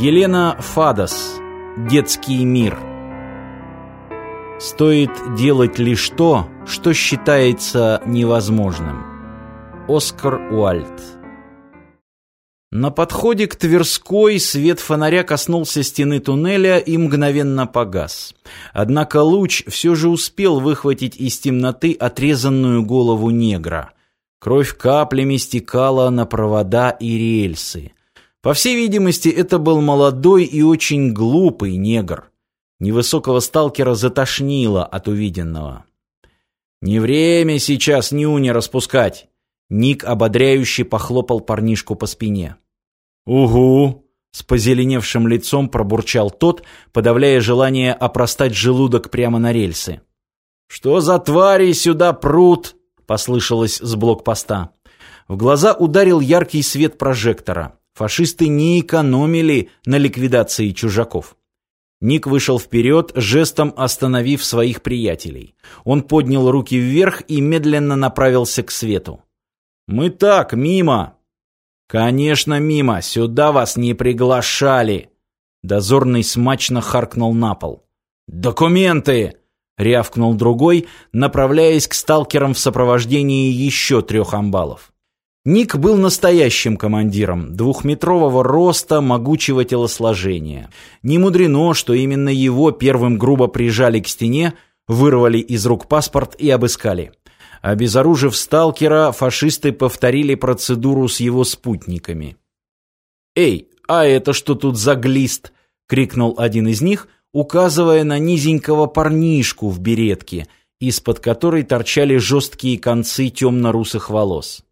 Елена Фадас. Детский мир. Стоит делать лишь то, что считается невозможным. Оскар Уальд. На подходе к Тверской свет фонаря коснулся стены туннеля и мгновенно погас. Однако луч все же успел выхватить из темноты отрезанную голову негра. Кровь каплями стекала на провода и рельсы. По всей видимости, это был молодой и очень глупый негр. Невысокого сталкера затошнило от увиденного. «Не время сейчас нюни распускать!» Ник ободряюще похлопал парнишку по спине. «Угу!» — с позеленевшим лицом пробурчал тот, подавляя желание опростать желудок прямо на рельсы. «Что за твари сюда прут?» — послышалось с блокпоста. В глаза ударил яркий свет прожектора. Фашисты не экономили на ликвидации чужаков. Ник вышел вперед, жестом остановив своих приятелей. Он поднял руки вверх и медленно направился к свету. «Мы так, мимо!» «Конечно, мимо. Сюда вас не приглашали!» Дозорный смачно харкнул на пол. «Документы!» — рявкнул другой, направляясь к сталкерам в сопровождении еще трех амбалов. Ник был настоящим командиром, двухметрового роста, могучего телосложения. Не мудрено, что именно его первым грубо прижали к стене, вырвали из рук паспорт и обыскали. Обезоружив сталкера, фашисты повторили процедуру с его спутниками. «Эй, а это что тут за глист?» — крикнул один из них, указывая на низенького парнишку в беретке, из-под которой торчали жесткие концы темно-русых волос.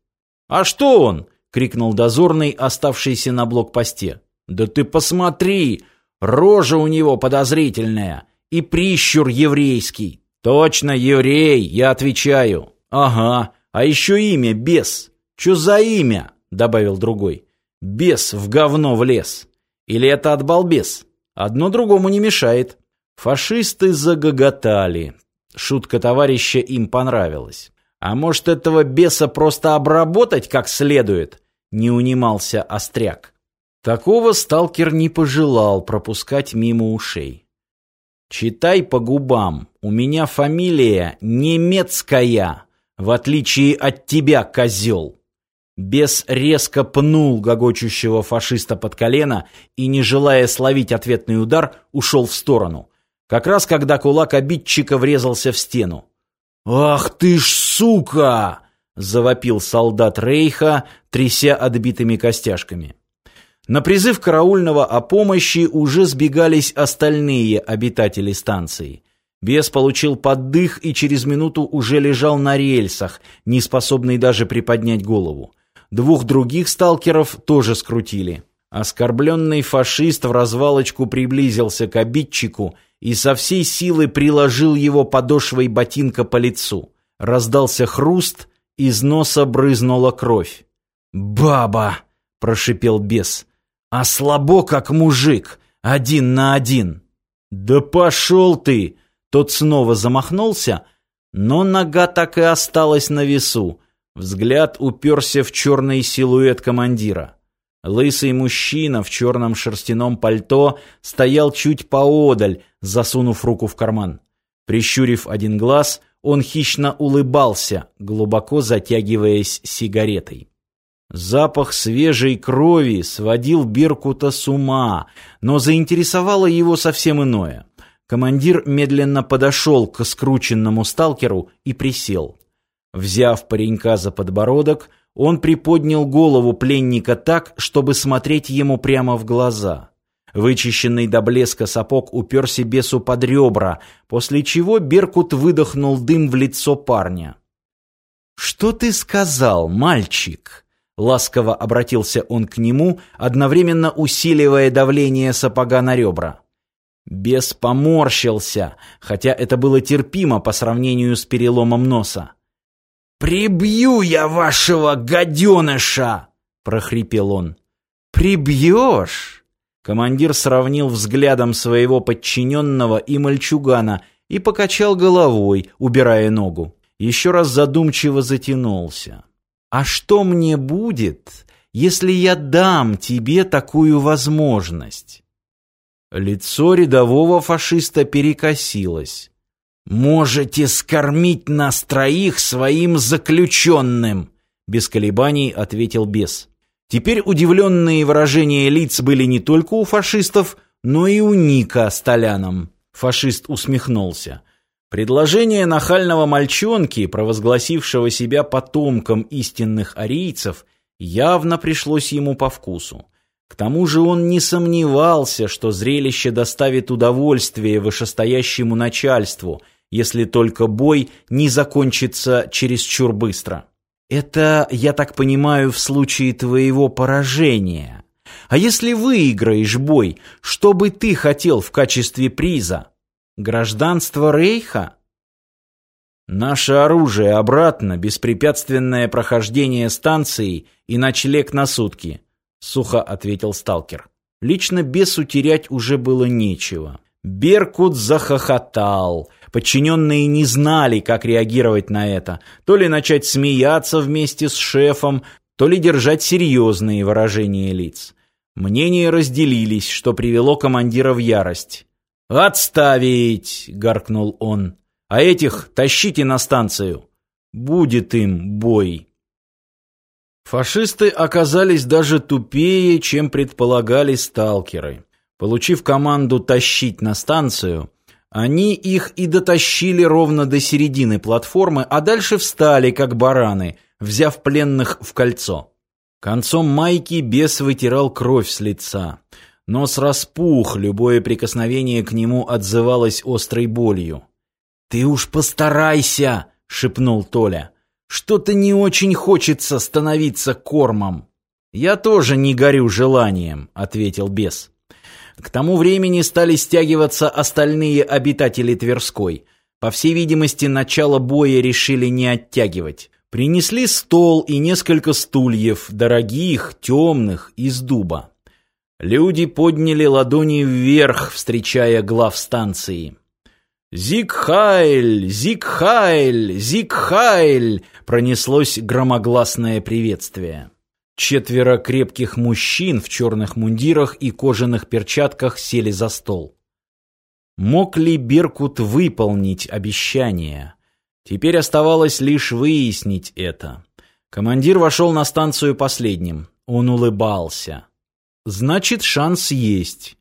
«А что он?» — крикнул дозорный, оставшийся на блокпосте. «Да ты посмотри! Рожа у него подозрительная и прищур еврейский!» «Точно еврей, я отвечаю!» «Ага, а еще имя бес. Че за имя?» — добавил другой. «Бес в говно влез. Или это от балбес? Одно другому не мешает». Фашисты загоготали. Шутка товарища им понравилась. «А может, этого беса просто обработать как следует?» — не унимался Остряк. Такого сталкер не пожелал пропускать мимо ушей. «Читай по губам. У меня фамилия немецкая в отличие от тебя, козел!» Бес резко пнул гогочущего фашиста под колено и, не желая словить ответный удар, ушел в сторону. Как раз когда кулак обидчика врезался в стену. «Ах ты ж сука!» — завопил солдат Рейха, тряся отбитыми костяшками. На призыв караульного о помощи уже сбегались остальные обитатели станции. Бес получил поддых и через минуту уже лежал на рельсах, не способный даже приподнять голову. Двух других сталкеров тоже скрутили. Оскорбленный фашист в развалочку приблизился к обидчику и со всей силы приложил его подошвой ботинка по лицу. Раздался хруст, из носа брызнула кровь. «Баба!» — прошипел бес. «А слабо, как мужик, один на один!» «Да пошел ты!» Тот снова замахнулся, но нога так и осталась на весу. Взгляд уперся в черный силуэт командира. Лысый мужчина в черном шерстяном пальто стоял чуть поодаль, засунув руку в карман. Прищурив один глаз, он хищно улыбался, глубоко затягиваясь сигаретой. Запах свежей крови сводил Беркута с ума, но заинтересовало его совсем иное. Командир медленно подошел к скрученному сталкеру и присел. Взяв паренька за подбородок, он приподнял голову пленника так, чтобы смотреть ему прямо в глаза. Вычищенный до блеска сапог уперся бесу под ребра, после чего Беркут выдохнул дым в лицо парня. «Что ты сказал, мальчик?» Ласково обратился он к нему, одновременно усиливая давление сапога на ребра. Бес поморщился, хотя это было терпимо по сравнению с переломом носа. «Прибью я вашего гаденыша!» — прохрипел он. «Прибьешь?» Командир сравнил взглядом своего подчиненного и мальчугана и покачал головой, убирая ногу. Еще раз задумчиво затянулся. «А что мне будет, если я дам тебе такую возможность?» Лицо рядового фашиста перекосилось. «Можете скормить нас троих своим заключенным!» Без колебаний ответил бес. Теперь удивленные выражения лиц были не только у фашистов, но и у Ника с Толяном. Фашист усмехнулся. Предложение нахального мальчонки, провозгласившего себя потомком истинных арийцев, явно пришлось ему по вкусу. К тому же он не сомневался, что зрелище доставит удовольствие вышестоящему начальству, если только бой не закончится чересчур быстро. Это, я так понимаю, в случае твоего поражения. А если выиграешь бой, что бы ты хотел в качестве приза? Гражданство Рейха? Наше оружие обратно, беспрепятственное прохождение станции и ночлег на сутки, сухо ответил сталкер. Лично бесу терять уже было нечего. Беркут захохотал. Подчиненные не знали, как реагировать на это. То ли начать смеяться вместе с шефом, то ли держать серьезные выражения лиц. Мнения разделились, что привело командира в ярость. «Отставить!» — гаркнул он. «А этих тащите на станцию. Будет им бой». Фашисты оказались даже тупее, чем предполагали сталкеры. Получив команду тащить на станцию, они их и дотащили ровно до середины платформы, а дальше встали, как бараны, взяв пленных в кольцо. Концом майки бес вытирал кровь с лица. Нос распух, любое прикосновение к нему отзывалось острой болью. «Ты уж постарайся!» — шепнул Толя. «Что-то не очень хочется становиться кормом». «Я тоже не горю желанием», — ответил бес. К тому времени стали стягиваться остальные обитатели Тверской. По всей видимости, начало боя решили не оттягивать. Принесли стол и несколько стульев, дорогих, темных, из дуба. Люди подняли ладони вверх, встречая глав станции. «Зиг-хайль! Зиг-хайль! Зиг-хайль!» пронеслось громогласное приветствие. Четверо крепких мужчин в черных мундирах и кожаных перчатках сели за стол. Мог ли Беркут выполнить обещание? Теперь оставалось лишь выяснить это. Командир вошел на станцию последним. Он улыбался. Значит, шанс есть.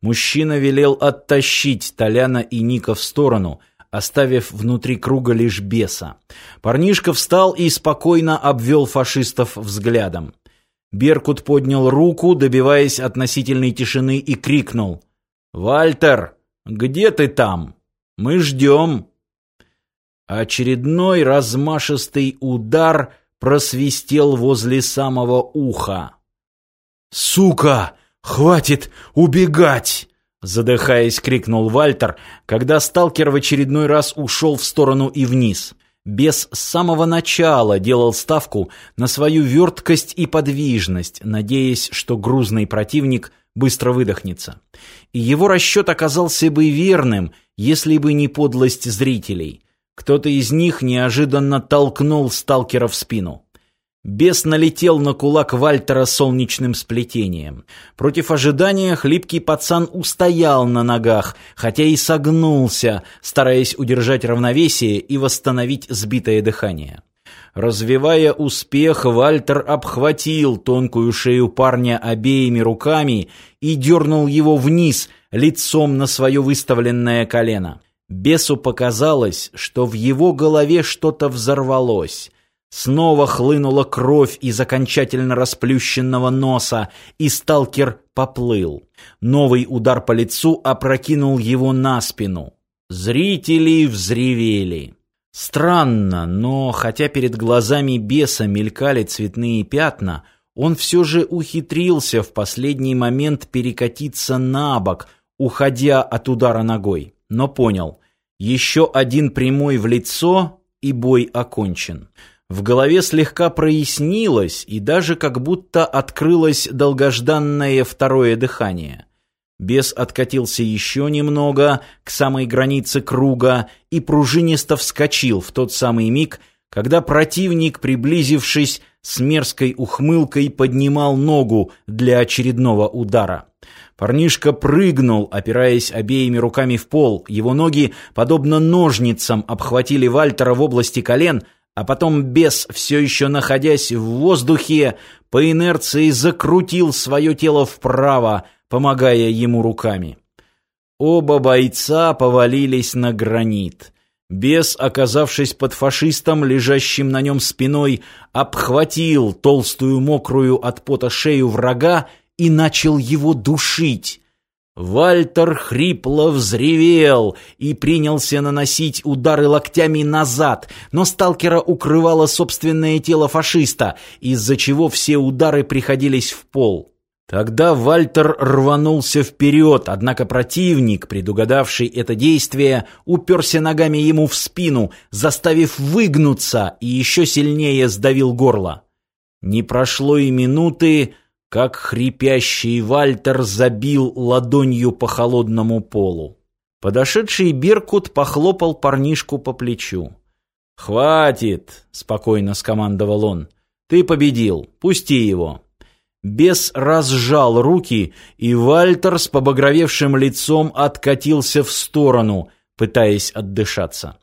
Мужчина велел оттащить Толяна и Ника в сторону, оставив внутри круга лишь беса. Парнишка встал и спокойно обвел фашистов взглядом. Беркут поднял руку, добиваясь относительной тишины, и крикнул. «Вальтер, где ты там? Мы ждем!» Очередной размашистый удар просвистел возле самого уха. «Сука! Хватит убегать!» Задыхаясь, крикнул Вальтер, когда сталкер в очередной раз ушел в сторону и вниз. Бес с самого начала делал ставку на свою верткость и подвижность, надеясь, что грузный противник быстро выдохнется. И его расчет оказался бы верным, если бы не подлость зрителей. Кто-то из них неожиданно толкнул сталкера в спину. Бес налетел на кулак Вальтера солнечным сплетением. Против ожидания хлипкий пацан устоял на ногах, хотя и согнулся, стараясь удержать равновесие и восстановить сбитое дыхание. Развивая успех, Вальтер обхватил тонкую шею парня обеими руками и дернул его вниз, лицом на свое выставленное колено. Бесу показалось, что в его голове что-то взорвалось. Снова хлынула кровь из окончательно расплющенного носа, и сталкер поплыл. Новый удар по лицу опрокинул его на спину. Зрители взревели. Странно, но хотя перед глазами беса мелькали цветные пятна, он все же ухитрился в последний момент перекатиться на бок, уходя от удара ногой. Но понял, еще один прямой в лицо, и бой окончен. В голове слегка прояснилось и даже как будто открылось долгожданное второе дыхание. Бес откатился еще немного к самой границе круга и пружинисто вскочил в тот самый миг, когда противник, приблизившись, с мерзкой ухмылкой поднимал ногу для очередного удара. Парнишка прыгнул, опираясь обеими руками в пол. Его ноги, подобно ножницам, обхватили Вальтера в области колен, а потом бес, все еще находясь в воздухе, по инерции закрутил свое тело вправо, помогая ему руками. Оба бойца повалились на гранит. Бес, оказавшись под фашистом, лежащим на нем спиной, обхватил толстую мокрую от пота шею врага и начал его душить. Вальтер хрипло взревел и принялся наносить удары локтями назад, но сталкера укрывало собственное тело фашиста, из-за чего все удары приходились в пол. Тогда Вальтер рванулся вперед, однако противник, предугадавший это действие, уперся ногами ему в спину, заставив выгнуться и еще сильнее сдавил горло. Не прошло и минуты, как хрипящий Вальтер забил ладонью по холодному полу. Подошедший Беркут похлопал парнишку по плечу. «Хватит!» — спокойно скомандовал он. «Ты победил. Пусти его». Бес разжал руки, и Вальтер с побагровевшим лицом откатился в сторону, пытаясь отдышаться.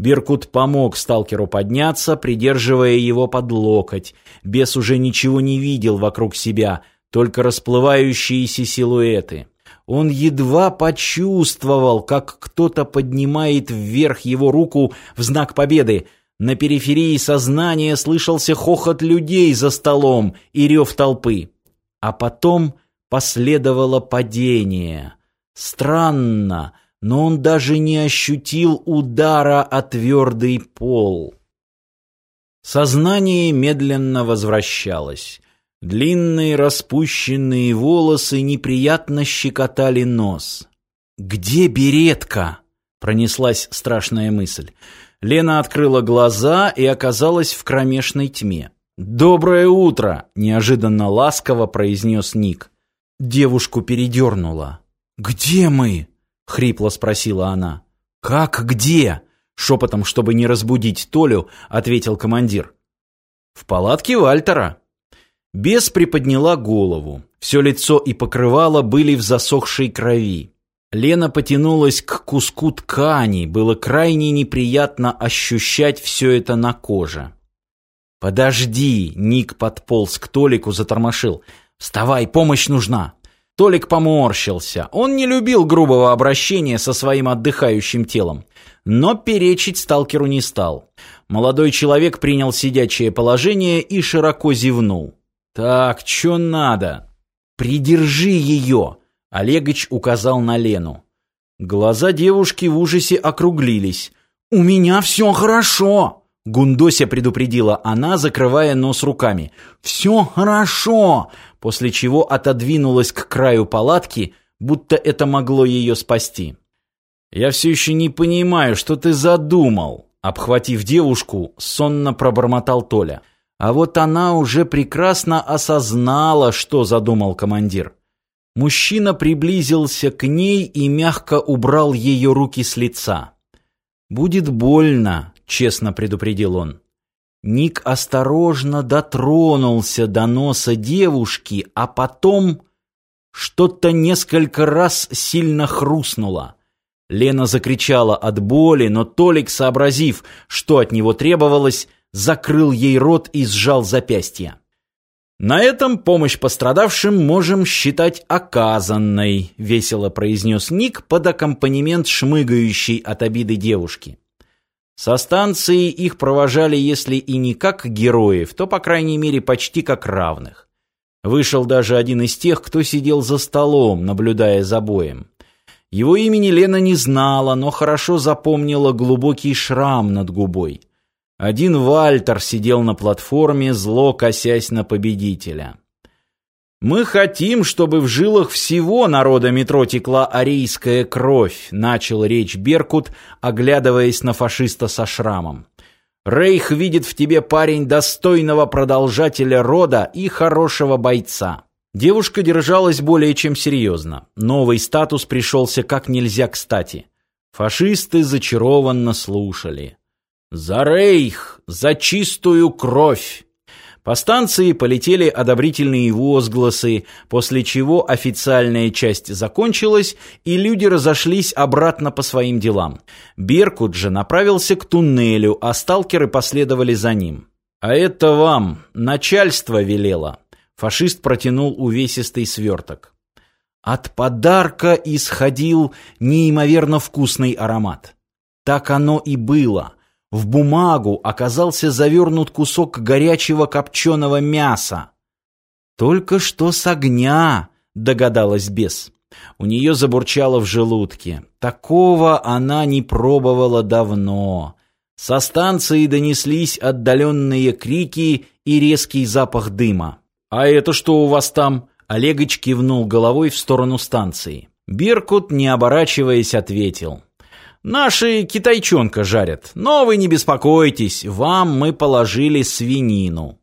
Беркут помог сталкеру подняться, придерживая его под локоть. Бес уже ничего не видел вокруг себя, только расплывающиеся силуэты. Он едва почувствовал, как кто-то поднимает вверх его руку в знак победы, на периферии сознания слышался хохот людей за столом и рев толпы. А потом последовало падение. Странно, но он даже не ощутил удара о твердый пол. Сознание медленно возвращалось. Длинные распущенные волосы неприятно щекотали нос. «Где беретка?» — пронеслась страшная мысль. Лена открыла глаза и оказалась в кромешной тьме. «Доброе утро!» – неожиданно ласково произнес Ник. Девушку передернула. «Где мы?» – хрипло спросила она. «Как где?» – шепотом, чтобы не разбудить Толю, ответил командир. «В палатке Вальтера». Бес приподняла голову. Все лицо и покрывало были в засохшей крови. Лена потянулась к куску ткани, было крайне неприятно ощущать все это на коже. «Подожди!» — Ник подполз к Толику, затормошил. «Вставай, помощь нужна!» Толик поморщился. Он не любил грубого обращения со своим отдыхающим телом. Но перечить сталкеру не стал. Молодой человек принял сидячее положение и широко зевнул. «Так, что надо?» «Придержи ее!» Олегович указал на Лену. Глаза девушки в ужасе округлились. «У меня все хорошо!» Гундося предупредила она, закрывая нос руками. «Все хорошо!» После чего отодвинулась к краю палатки, будто это могло ее спасти. «Я все еще не понимаю, что ты задумал», обхватив девушку, сонно пробормотал Толя. А вот она уже прекрасно осознала, что задумал командир. Мужчина приблизился к ней и мягко убрал ее руки с лица. «Будет больно», — честно предупредил он. Ник осторожно дотронулся до носа девушки, а потом что-то несколько раз сильно хрустнуло. Лена закричала от боли, но Толик, сообразив, что от него требовалось, закрыл ей рот и сжал запястье. «На этом помощь пострадавшим можем считать оказанной», — весело произнес Ник под аккомпанемент шмыгающей от обиды девушки. Со станции их провожали, если и не как героев, то, по крайней мере, почти как равных. Вышел даже один из тех, кто сидел за столом, наблюдая за боем. Его имени Лена не знала, но хорошо запомнила глубокий шрам над губой. Один Вальтер сидел на платформе, зло косясь на победителя. «Мы хотим, чтобы в жилах всего народа метро текла арийская кровь», начал речь Беркут, оглядываясь на фашиста со шрамом. «Рейх видит в тебе парень достойного продолжателя рода и хорошего бойца». Девушка держалась более чем серьезно. Новый статус пришелся как нельзя кстати. Фашисты зачарованно слушали. «За рейх! За чистую кровь!» По станции полетели одобрительные возгласы, после чего официальная часть закончилась, и люди разошлись обратно по своим делам. Беркут же направился к туннелю, а сталкеры последовали за ним. «А это вам, начальство велело», — фашист протянул увесистый сверток. От подарка исходил неимоверно вкусный аромат. Так оно и было. В бумагу оказался завернут кусок горячего копченого мяса. «Только что с огня», — догадалась бес. У нее забурчало в желудке. Такого она не пробовала давно. Со станции донеслись отдаленные крики и резкий запах дыма. «А это что у вас там?» Олегович кивнул головой в сторону станции. Беркут, не оборачиваясь, ответил. «Наши китайчонка жарят, но вы не беспокойтесь, вам мы положили свинину».